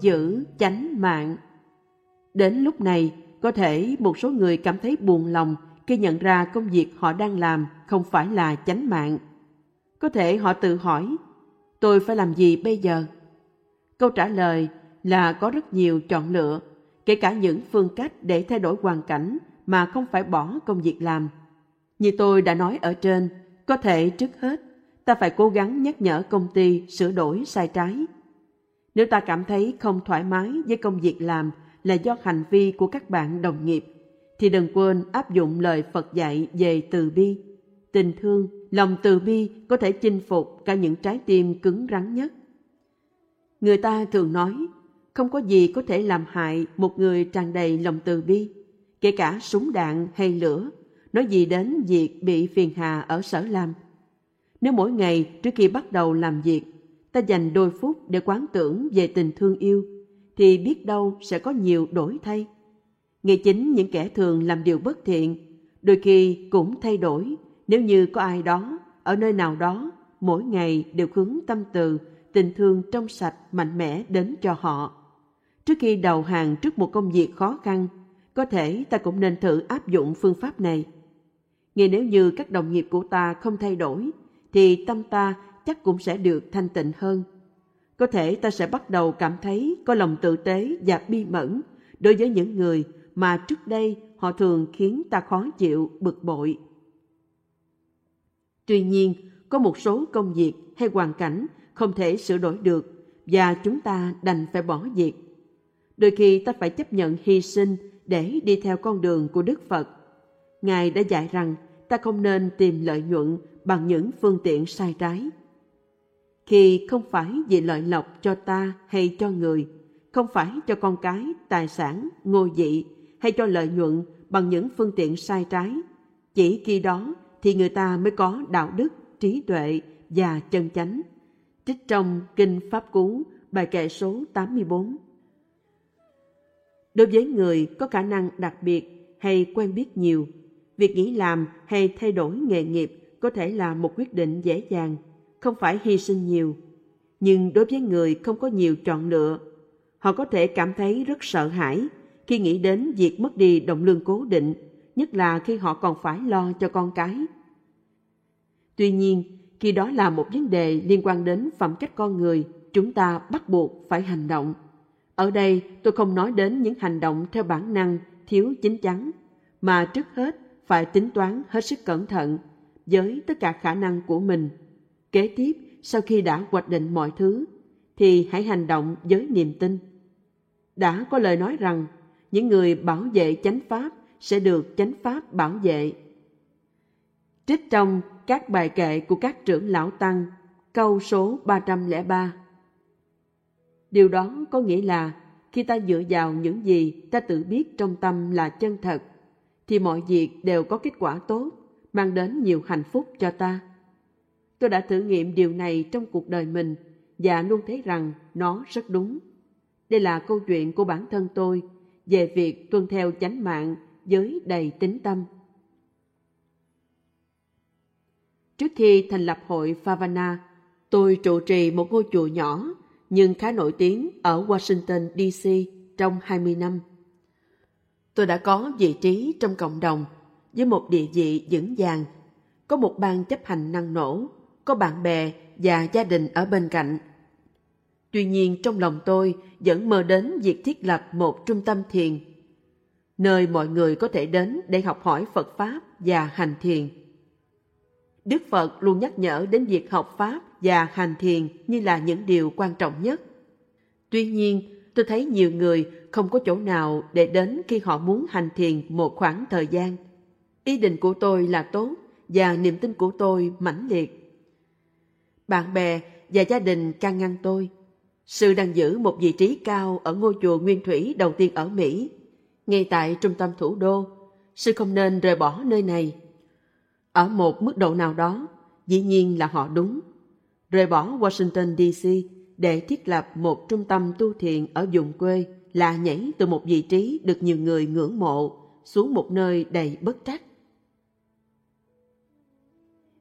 giữ chánh mạng. Đến lúc này, có thể một số người cảm thấy buồn lòng khi nhận ra công việc họ đang làm không phải là chánh mạng. Có thể họ tự hỏi, tôi phải làm gì bây giờ? Câu trả lời là có rất nhiều chọn lựa, kể cả những phương cách để thay đổi hoàn cảnh mà không phải bỏ công việc làm. Như tôi đã nói ở trên, có thể trước hết ta phải cố gắng nhắc nhở công ty sửa đổi sai trái. Nếu ta cảm thấy không thoải mái với công việc làm là do hành vi của các bạn đồng nghiệp, thì đừng quên áp dụng lời Phật dạy về từ bi. Tình thương, lòng từ bi có thể chinh phục cả những trái tim cứng rắn nhất. Người ta thường nói, không có gì có thể làm hại một người tràn đầy lòng từ bi, kể cả súng đạn hay lửa, nói gì đến việc bị phiền hà ở sở làm. Nếu mỗi ngày trước khi bắt đầu làm việc, ta dành đôi phút để quán tưởng về tình thương yêu, thì biết đâu sẽ có nhiều đổi thay. Ngay chính những kẻ thường làm điều bất thiện, đôi khi cũng thay đổi nếu như có ai đó ở nơi nào đó mỗi ngày đều hướng tâm từ, tình thương trong sạch, mạnh mẽ đến cho họ. Trước khi đầu hàng trước một công việc khó khăn, có thể ta cũng nên thử áp dụng phương pháp này. Ngay nếu như các đồng nghiệp của ta không thay đổi, thì tâm ta chắc cũng sẽ được thanh tịnh hơn. Có thể ta sẽ bắt đầu cảm thấy có lòng tự tế và bi mẫn đối với những người mà trước đây họ thường khiến ta khó chịu, bực bội. Tuy nhiên, có một số công việc hay hoàn cảnh không thể sửa đổi được và chúng ta đành phải bỏ việc. Đôi khi ta phải chấp nhận hy sinh để đi theo con đường của Đức Phật. Ngài đã dạy rằng ta không nên tìm lợi nhuận bằng những phương tiện sai trái. Khi không phải vì lợi lộc cho ta hay cho người, không phải cho con cái, tài sản, ngôi vị hay cho lợi nhuận bằng những phương tiện sai trái, chỉ khi đó thì người ta mới có đạo đức, trí tuệ và chân chánh. Trích trong Kinh Pháp Cú, bài kệ số 84. Đối với người có khả năng đặc biệt hay quen biết nhiều, việc nghĩ làm hay thay đổi nghề nghiệp có thể là một quyết định dễ dàng, không phải hy sinh nhiều. Nhưng đối với người không có nhiều chọn lựa, họ có thể cảm thấy rất sợ hãi khi nghĩ đến việc mất đi động lương cố định, nhất là khi họ còn phải lo cho con cái. Tuy nhiên, khi đó là một vấn đề liên quan đến phẩm chất con người, chúng ta bắt buộc phải hành động. Ở đây tôi không nói đến những hành động theo bản năng thiếu chính chắn, mà trước hết phải tính toán hết sức cẩn thận với tất cả khả năng của mình. Kế tiếp, sau khi đã hoạch định mọi thứ, thì hãy hành động với niềm tin. Đã có lời nói rằng, những người bảo vệ chánh pháp sẽ được chánh pháp bảo vệ. Trích trong các bài kệ của các trưởng lão tăng, câu số 303. Điều đó có nghĩa là khi ta dựa vào những gì ta tự biết trong tâm là chân thật, thì mọi việc đều có kết quả tốt, mang đến nhiều hạnh phúc cho ta. Tôi đã thử nghiệm điều này trong cuộc đời mình và luôn thấy rằng nó rất đúng. Đây là câu chuyện của bản thân tôi về việc tuân theo chánh mạng với đầy tính tâm. Trước khi thành lập hội Favana, tôi trụ trì một ngôi chùa nhỏ nhưng khá nổi tiếng ở Washington, D.C. trong 20 năm. Tôi đã có vị trí trong cộng đồng với một địa vị vững vàng, có một ban chấp hành năng nổ, có bạn bè và gia đình ở bên cạnh. Tuy nhiên trong lòng tôi vẫn mơ đến việc thiết lập một trung tâm thiền, nơi mọi người có thể đến để học hỏi Phật Pháp và hành thiền. Đức Phật luôn nhắc nhở đến việc học Pháp và hành thiền như là những điều quan trọng nhất. Tuy nhiên, tôi thấy nhiều người không có chỗ nào để đến khi họ muốn hành thiền một khoảng thời gian. Ý định của tôi là tốt và niềm tin của tôi mãnh liệt. Bạn bè và gia đình can ngăn tôi. Sư đang giữ một vị trí cao ở ngôi chùa Nguyên Thủy đầu tiên ở Mỹ, ngay tại trung tâm thủ đô. Sư không nên rời bỏ nơi này. Ở một mức độ nào đó, dĩ nhiên là họ đúng. Rời bỏ Washington DC để thiết lập một trung tâm tu thiền ở vùng quê là nhảy từ một vị trí được nhiều người ngưỡng mộ xuống một nơi đầy bất trắc.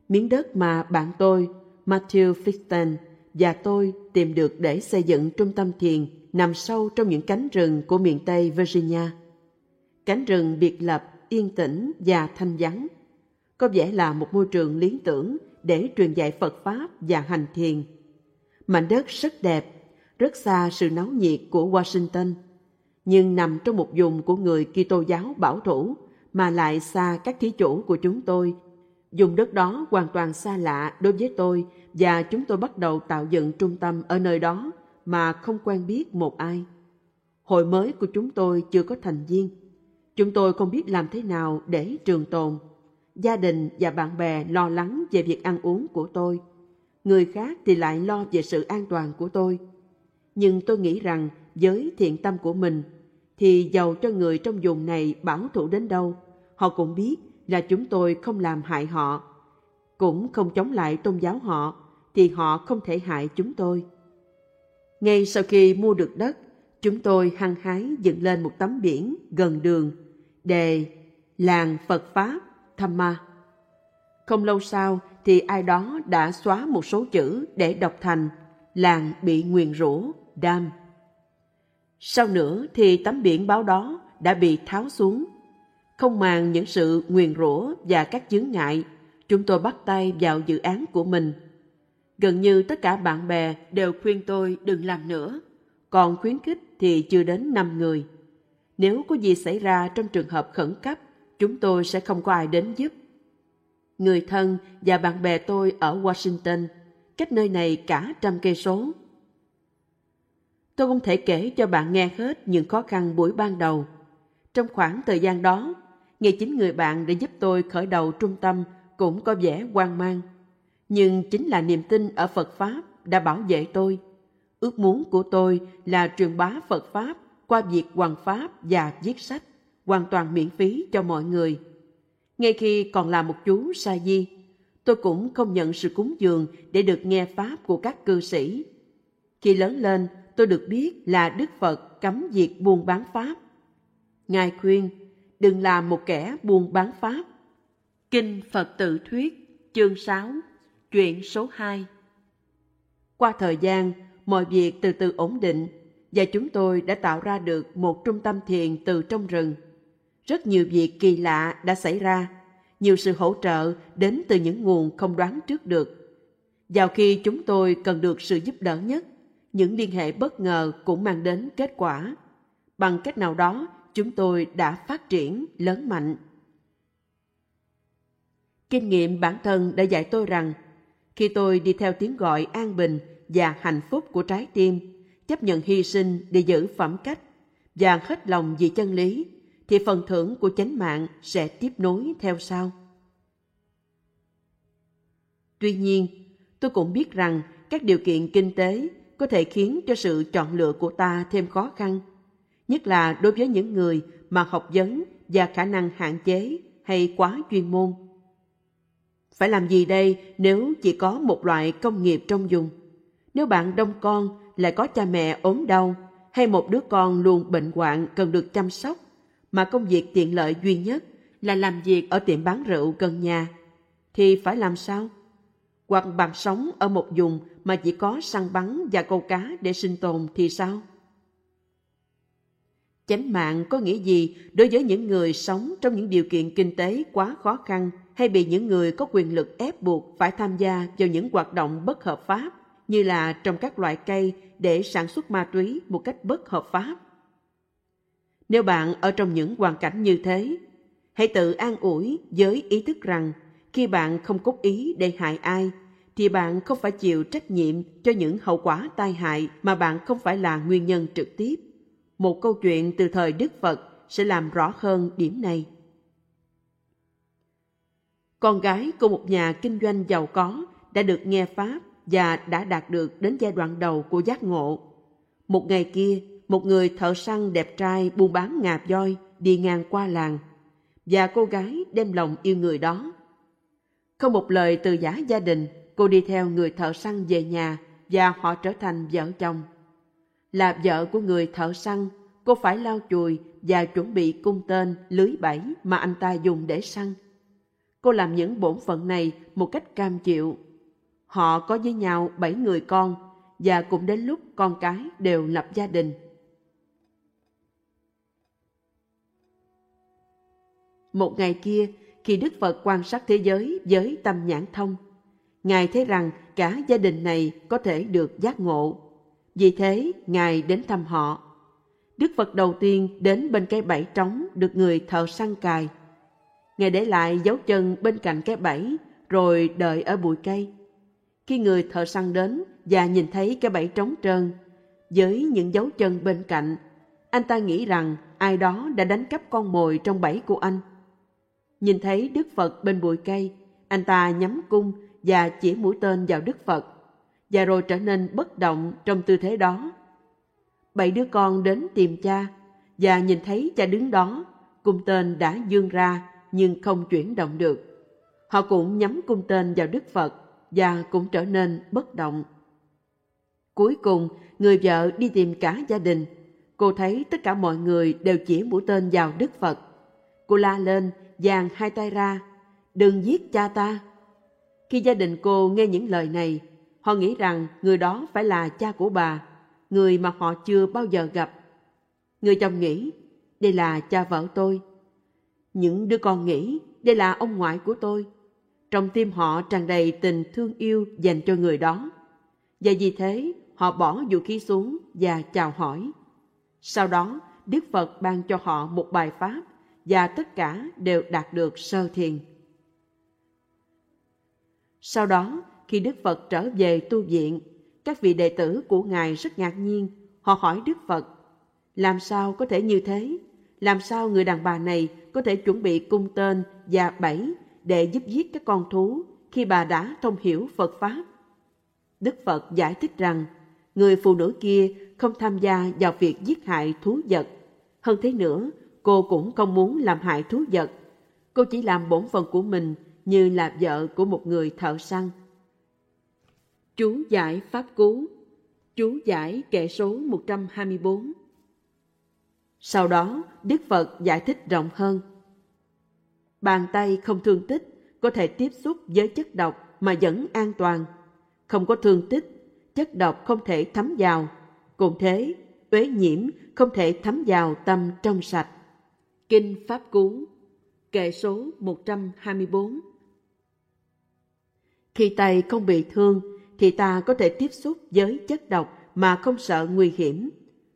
Miếng đất mà bạn tôi, Matthew Fixton, và tôi tìm được để xây dựng trung tâm thiền nằm sâu trong những cánh rừng của miền Tây Virginia. Cánh rừng biệt lập, yên tĩnh và thanh vắng. Có vẻ là một môi trường lý tưởng để truyền dạy Phật Pháp và hành thiền. Mảnh đất rất đẹp, rất xa sự náo nhiệt của Washington, nhưng nằm trong một vùng của người Kitô giáo bảo thủ mà lại xa các thí chủ của chúng tôi. Dùng đất đó hoàn toàn xa lạ đối với tôi và chúng tôi bắt đầu tạo dựng trung tâm ở nơi đó mà không quen biết một ai. Hội mới của chúng tôi chưa có thành viên. Chúng tôi không biết làm thế nào để trường tồn. Gia đình và bạn bè lo lắng về việc ăn uống của tôi. Người khác thì lại lo về sự an toàn của tôi. Nhưng tôi nghĩ rằng với thiện tâm của mình thì giàu cho người trong vùng này bảo thủ đến đâu, họ cũng biết là chúng tôi không làm hại họ, cũng không chống lại tôn giáo họ, thì họ không thể hại chúng tôi. Ngay sau khi mua được đất, chúng tôi hăng hái dựng lên một tấm biển gần đường, đề làng Phật Pháp Thamma. Không lâu sau thì ai đó đã xóa một số chữ để đọc thành làng bị nguyền rủa, đam. Sau nữa thì tấm biển báo đó đã bị tháo xuống. Không màng những sự nguyền rủa và các chướng ngại, chúng tôi bắt tay vào dự án của mình. Gần như tất cả bạn bè đều khuyên tôi đừng làm nữa, còn khuyến khích thì chưa đến 5 người. Nếu có gì xảy ra trong trường hợp khẩn cấp, chúng tôi sẽ không có ai đến giúp. Người thân và bạn bè tôi ở Washington, cách nơi này cả trăm cây số, Tôi không thể kể cho bạn nghe hết những khó khăn buổi ban đầu. Trong khoảng thời gian đó, ngay chính người bạn đã giúp tôi khởi đầu trung tâm cũng có vẻ hoang mang. Nhưng chính là niềm tin ở Phật Pháp đã bảo vệ tôi. Ước muốn của tôi là truyền bá Phật Pháp qua việc hoàn Pháp và viết sách, hoàn toàn miễn phí cho mọi người. Ngay khi còn là một chú sa di, tôi cũng không nhận sự cúng dường để được nghe Pháp của các cư sĩ. Khi lớn lên, tôi được biết là Đức Phật cấm việc buôn bán Pháp. Ngài khuyên, đừng làm một kẻ buôn bán Pháp. Kinh Phật tự thuyết, chương 6, chuyện số 2 Qua thời gian, mọi việc từ từ ổn định và chúng tôi đã tạo ra được một trung tâm thiền từ trong rừng. Rất nhiều việc kỳ lạ đã xảy ra, nhiều sự hỗ trợ đến từ những nguồn không đoán trước được. Vào khi chúng tôi cần được sự giúp đỡ nhất, những liên hệ bất ngờ cũng mang đến kết quả. Bằng cách nào đó, chúng tôi đã phát triển lớn mạnh. Kinh nghiệm bản thân đã dạy tôi rằng, khi tôi đi theo tiếng gọi an bình và hạnh phúc của trái tim, chấp nhận hy sinh để giữ phẩm cách và hết lòng vì chân lý, thì phần thưởng của chánh mạng sẽ tiếp nối theo sau. Tuy nhiên, tôi cũng biết rằng các điều kiện kinh tế có thể khiến cho sự chọn lựa của ta thêm khó khăn, nhất là đối với những người mà học vấn và khả năng hạn chế hay quá chuyên môn. Phải làm gì đây nếu chỉ có một loại công nghiệp trong vùng? Nếu bạn đông con lại có cha mẹ ốm đau hay một đứa con luôn bệnh hoạn cần được chăm sóc, mà công việc tiện lợi duy nhất là làm việc ở tiệm bán rượu gần nhà, thì phải làm sao? Hoặc bạn sống ở một vùng mà chỉ có săn bắn và câu cá để sinh tồn thì sao? Chánh mạng có nghĩa gì đối với những người sống trong những điều kiện kinh tế quá khó khăn hay bị những người có quyền lực ép buộc phải tham gia vào những hoạt động bất hợp pháp như là trồng các loại cây để sản xuất ma túy một cách bất hợp pháp? Nếu bạn ở trong những hoàn cảnh như thế, hãy tự an ủi với ý thức rằng khi bạn không cố ý để hại ai thì bạn không phải chịu trách nhiệm cho những hậu quả tai hại mà bạn không phải là nguyên nhân trực tiếp. Một câu chuyện từ thời Đức Phật sẽ làm rõ hơn điểm này. Con gái của một nhà kinh doanh giàu có đã được nghe Pháp và đã đạt được đến giai đoạn đầu của giác ngộ. Một ngày kia, một người thợ săn đẹp trai buôn bán ngà voi đi ngang qua làng và cô gái đem lòng yêu người đó. Không một lời từ giả gia đình, cô đi theo người thợ săn về nhà và họ trở thành vợ chồng là vợ của người thợ săn, cô phải lau chùi và chuẩn bị cung tên, lưới bẫy mà anh ta dùng để săn. Cô làm những bổn phận này một cách cam chịu. Họ có với nhau bảy người con và cũng đến lúc con cái đều lập gia đình. Một ngày kia, khi Đức Phật quan sát thế giới với tâm nhãn thông, Ngài thấy rằng cả gia đình này có thể được giác ngộ vì thế, Ngài đến thăm họ. Đức Phật đầu tiên đến bên cái bẫy trống được người thợ săn cài. Ngài để lại dấu chân bên cạnh cái bẫy, rồi đợi ở bụi cây. Khi người thợ săn đến và nhìn thấy cái bẫy trống trơn, với những dấu chân bên cạnh, anh ta nghĩ rằng ai đó đã đánh cắp con mồi trong bẫy của anh. Nhìn thấy Đức Phật bên bụi cây, anh ta nhắm cung và chỉ mũi tên vào Đức Phật, và rồi trở nên bất động trong tư thế đó. Bảy đứa con đến tìm cha, và nhìn thấy cha đứng đó, cung tên đã dương ra nhưng không chuyển động được. Họ cũng nhắm cung tên vào Đức Phật và cũng trở nên bất động. Cuối cùng, người vợ đi tìm cả gia đình. Cô thấy tất cả mọi người đều chỉ mũi tên vào Đức Phật. Cô la lên, giang hai tay ra, đừng giết cha ta. Khi gia đình cô nghe những lời này, họ nghĩ rằng người đó phải là cha của bà, người mà họ chưa bao giờ gặp. Người chồng nghĩ, đây là cha vợ tôi. Những đứa con nghĩ, đây là ông ngoại của tôi. Trong tim họ tràn đầy tình thương yêu dành cho người đó. Và vì thế, họ bỏ vũ khí xuống và chào hỏi. Sau đó, Đức Phật ban cho họ một bài pháp và tất cả đều đạt được sơ thiền. Sau đó, khi Đức Phật trở về tu viện, các vị đệ tử của Ngài rất ngạc nhiên. Họ hỏi Đức Phật, làm sao có thể như thế? Làm sao người đàn bà này có thể chuẩn bị cung tên và bẫy để giúp giết các con thú khi bà đã thông hiểu Phật Pháp? Đức Phật giải thích rằng, người phụ nữ kia không tham gia vào việc giết hại thú vật. Hơn thế nữa, cô cũng không muốn làm hại thú vật. Cô chỉ làm bổn phận của mình như là vợ của một người thợ săn. Chú giải Pháp Cú Chú giải kệ số 124 Sau đó, Đức Phật giải thích rộng hơn. Bàn tay không thương tích có thể tiếp xúc với chất độc mà vẫn an toàn. Không có thương tích, chất độc không thể thấm vào. Cùng thế, uế nhiễm không thể thấm vào tâm trong sạch. Kinh Pháp Cú Kệ số 124 khi tay không bị thương thì ta có thể tiếp xúc với chất độc mà không sợ nguy hiểm.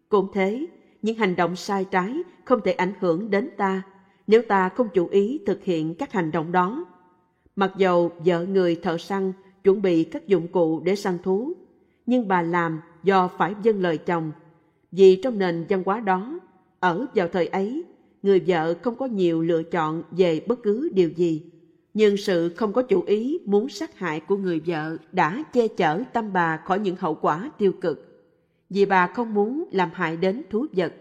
Cũng thế, những hành động sai trái không thể ảnh hưởng đến ta nếu ta không chú ý thực hiện các hành động đó. Mặc dầu vợ người thợ săn chuẩn bị các dụng cụ để săn thú, nhưng bà làm do phải dâng lời chồng. Vì trong nền văn hóa đó, ở vào thời ấy, người vợ không có nhiều lựa chọn về bất cứ điều gì nhưng sự không có chủ ý muốn sát hại của người vợ đã che chở tâm bà khỏi những hậu quả tiêu cực. Vì bà không muốn làm hại đến thú vật,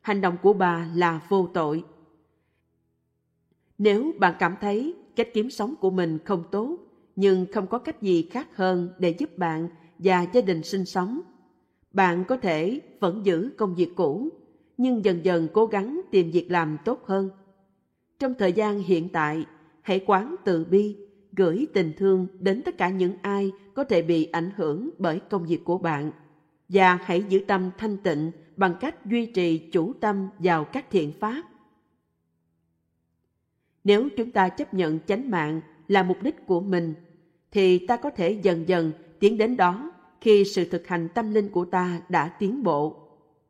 hành động của bà là vô tội. Nếu bạn cảm thấy cách kiếm sống của mình không tốt, nhưng không có cách gì khác hơn để giúp bạn và gia đình sinh sống, bạn có thể vẫn giữ công việc cũ, nhưng dần dần cố gắng tìm việc làm tốt hơn. Trong thời gian hiện tại, hãy quán từ bi, gửi tình thương đến tất cả những ai có thể bị ảnh hưởng bởi công việc của bạn. Và hãy giữ tâm thanh tịnh bằng cách duy trì chủ tâm vào các thiện pháp. Nếu chúng ta chấp nhận chánh mạng là mục đích của mình, thì ta có thể dần dần tiến đến đó khi sự thực hành tâm linh của ta đã tiến bộ.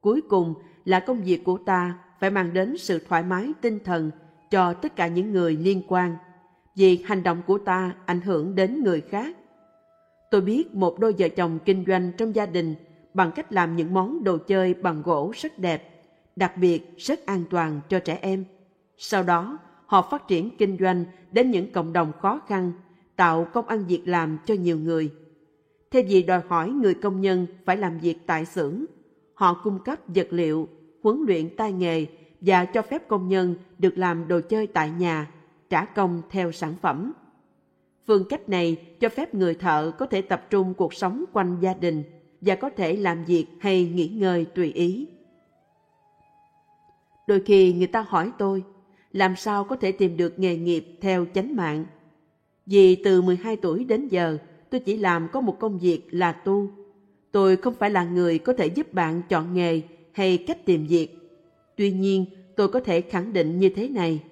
Cuối cùng là công việc của ta phải mang đến sự thoải mái tinh thần cho tất cả những người liên quan vì hành động của ta ảnh hưởng đến người khác. Tôi biết một đôi vợ chồng kinh doanh trong gia đình bằng cách làm những món đồ chơi bằng gỗ rất đẹp, đặc biệt rất an toàn cho trẻ em. Sau đó, họ phát triển kinh doanh đến những cộng đồng khó khăn, tạo công ăn việc làm cho nhiều người. Thay vì đòi hỏi người công nhân phải làm việc tại xưởng, họ cung cấp vật liệu, huấn luyện tay nghề và cho phép công nhân được làm đồ chơi tại nhà, trả công theo sản phẩm. Phương cách này cho phép người thợ có thể tập trung cuộc sống quanh gia đình và có thể làm việc hay nghỉ ngơi tùy ý. Đôi khi người ta hỏi tôi, làm sao có thể tìm được nghề nghiệp theo chánh mạng? Vì từ 12 tuổi đến giờ, tôi chỉ làm có một công việc là tu. Tôi không phải là người có thể giúp bạn chọn nghề hay cách tìm việc. Tuy nhiên, tôi có thể khẳng định như thế này.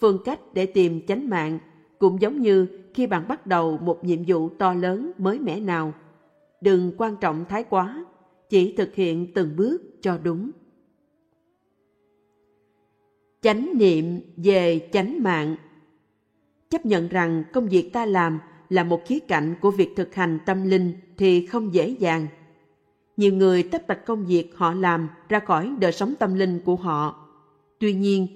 Phương cách để tìm chánh mạng cũng giống như khi bạn bắt đầu một nhiệm vụ to lớn mới mẻ nào. Đừng quan trọng thái quá, chỉ thực hiện từng bước cho đúng. Chánh niệm về chánh mạng Chấp nhận rằng công việc ta làm là một khía cạnh của việc thực hành tâm linh thì không dễ dàng. Nhiều người tách bạch công việc họ làm ra khỏi đời sống tâm linh của họ. Tuy nhiên,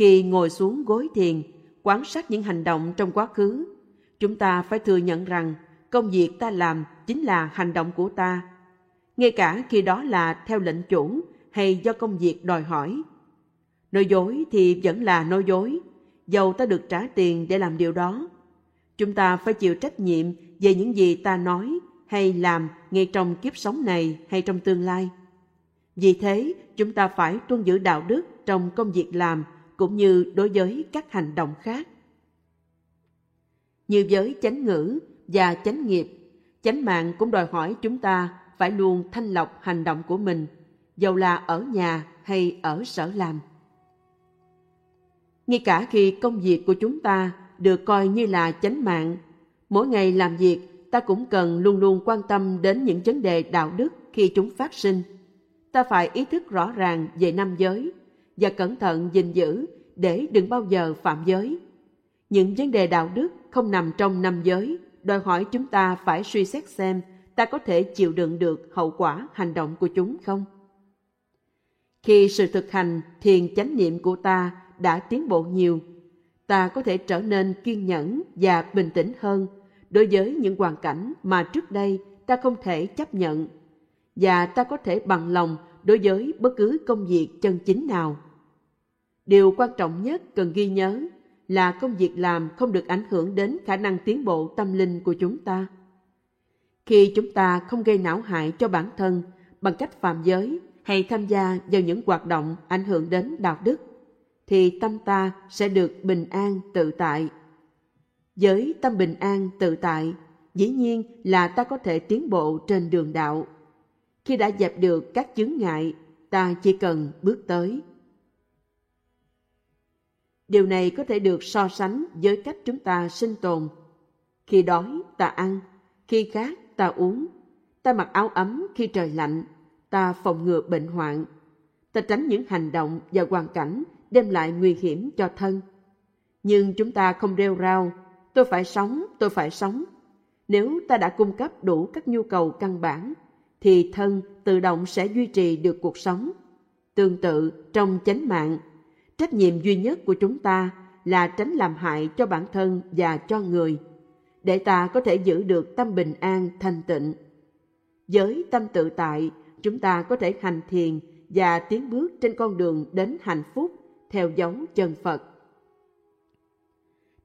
khi ngồi xuống gối thiền, quan sát những hành động trong quá khứ, chúng ta phải thừa nhận rằng công việc ta làm chính là hành động của ta. Ngay cả khi đó là theo lệnh chủ hay do công việc đòi hỏi. Nói dối thì vẫn là nói dối, dầu ta được trả tiền để làm điều đó. Chúng ta phải chịu trách nhiệm về những gì ta nói hay làm ngay trong kiếp sống này hay trong tương lai. Vì thế, chúng ta phải tuân giữ đạo đức trong công việc làm cũng như đối với các hành động khác. Như với chánh ngữ và chánh nghiệp, chánh mạng cũng đòi hỏi chúng ta phải luôn thanh lọc hành động của mình, dầu là ở nhà hay ở sở làm. Ngay cả khi công việc của chúng ta được coi như là chánh mạng, mỗi ngày làm việc ta cũng cần luôn luôn quan tâm đến những vấn đề đạo đức khi chúng phát sinh. Ta phải ý thức rõ ràng về năm giới và cẩn thận gìn giữ để đừng bao giờ phạm giới. Những vấn đề đạo đức không nằm trong năm giới, đòi hỏi chúng ta phải suy xét xem ta có thể chịu đựng được hậu quả hành động của chúng không? Khi sự thực hành thiền chánh niệm của ta đã tiến bộ nhiều, ta có thể trở nên kiên nhẫn và bình tĩnh hơn đối với những hoàn cảnh mà trước đây ta không thể chấp nhận và ta có thể bằng lòng đối với bất cứ công việc chân chính nào. Điều quan trọng nhất cần ghi nhớ là công việc làm không được ảnh hưởng đến khả năng tiến bộ tâm linh của chúng ta. Khi chúng ta không gây não hại cho bản thân bằng cách phạm giới hay tham gia vào những hoạt động ảnh hưởng đến đạo đức, thì tâm ta sẽ được bình an tự tại. Với tâm bình an tự tại, dĩ nhiên là ta có thể tiến bộ trên đường đạo. Khi đã dẹp được các chướng ngại, ta chỉ cần bước tới. Điều này có thể được so sánh với cách chúng ta sinh tồn. Khi đói, ta ăn, khi khát, ta uống, ta mặc áo ấm khi trời lạnh, ta phòng ngừa bệnh hoạn, ta tránh những hành động và hoàn cảnh đem lại nguy hiểm cho thân. Nhưng chúng ta không rêu rao, tôi phải sống, tôi phải sống. Nếu ta đã cung cấp đủ các nhu cầu căn bản, thì thân tự động sẽ duy trì được cuộc sống. Tương tự, trong chánh mạng, trách nhiệm duy nhất của chúng ta là tránh làm hại cho bản thân và cho người, để ta có thể giữ được tâm bình an thanh tịnh. Với tâm tự tại, chúng ta có thể hành thiền và tiến bước trên con đường đến hạnh phúc theo dấu chân Phật.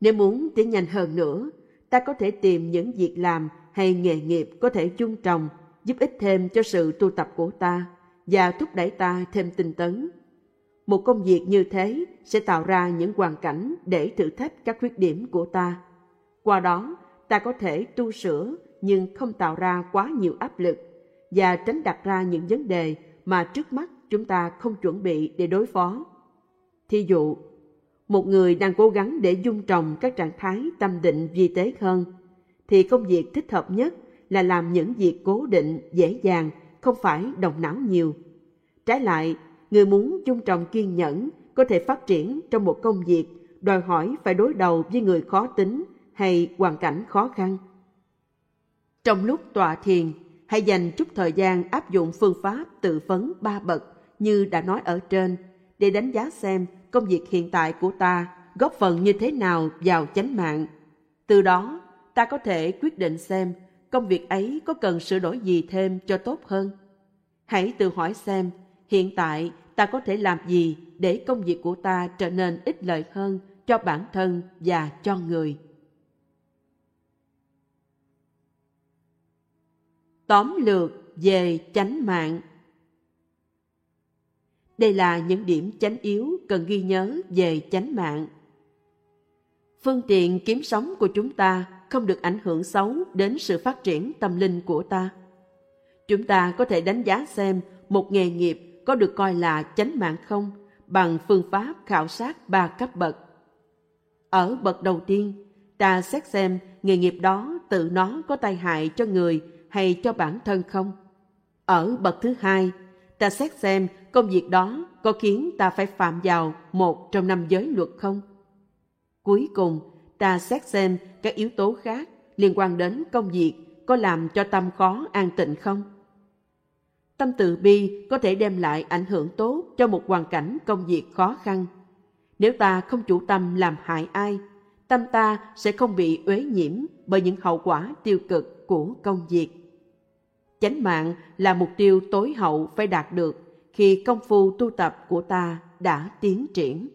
Nếu muốn tiến nhanh hơn nữa, ta có thể tìm những việc làm hay nghề nghiệp có thể chung trồng, giúp ích thêm cho sự tu tập của ta và thúc đẩy ta thêm tinh tấn. Một công việc như thế sẽ tạo ra những hoàn cảnh để thử thách các khuyết điểm của ta. Qua đó, ta có thể tu sửa nhưng không tạo ra quá nhiều áp lực và tránh đặt ra những vấn đề mà trước mắt chúng ta không chuẩn bị để đối phó. Thí dụ, một người đang cố gắng để dung trồng các trạng thái tâm định vi tế hơn, thì công việc thích hợp nhất là làm những việc cố định, dễ dàng, không phải động não nhiều. Trái lại, người muốn dung trọng kiên nhẫn có thể phát triển trong một công việc đòi hỏi phải đối đầu với người khó tính hay hoàn cảnh khó khăn. Trong lúc tọa thiền, hãy dành chút thời gian áp dụng phương pháp tự vấn ba bậc như đã nói ở trên để đánh giá xem công việc hiện tại của ta góp phần như thế nào vào chánh mạng. Từ đó, ta có thể quyết định xem công việc ấy có cần sửa đổi gì thêm cho tốt hơn. Hãy tự hỏi xem hiện tại, ta có thể làm gì để công việc của ta trở nên ích lợi hơn cho bản thân và cho người. Tóm lược về chánh mạng đây là những điểm chánh yếu cần ghi nhớ về chánh mạng. Phương tiện kiếm sống của chúng ta không được ảnh hưởng xấu đến sự phát triển tâm linh của ta. Chúng ta có thể đánh giá xem một nghề nghiệp có được coi là chánh mạng không bằng phương pháp khảo sát ba cấp bậc. Ở bậc đầu tiên, ta xét xem nghề nghiệp đó tự nó có tai hại cho người hay cho bản thân không. Ở bậc thứ hai, ta xét xem công việc đó có khiến ta phải phạm vào một trong năm giới luật không. Cuối cùng, ta xét xem các yếu tố khác liên quan đến công việc có làm cho tâm khó an tịnh không. Tâm từ bi có thể đem lại ảnh hưởng tốt cho một hoàn cảnh công việc khó khăn. Nếu ta không chủ tâm làm hại ai, tâm ta sẽ không bị uế nhiễm bởi những hậu quả tiêu cực của công việc. Chánh mạng là mục tiêu tối hậu phải đạt được khi công phu tu tập của ta đã tiến triển.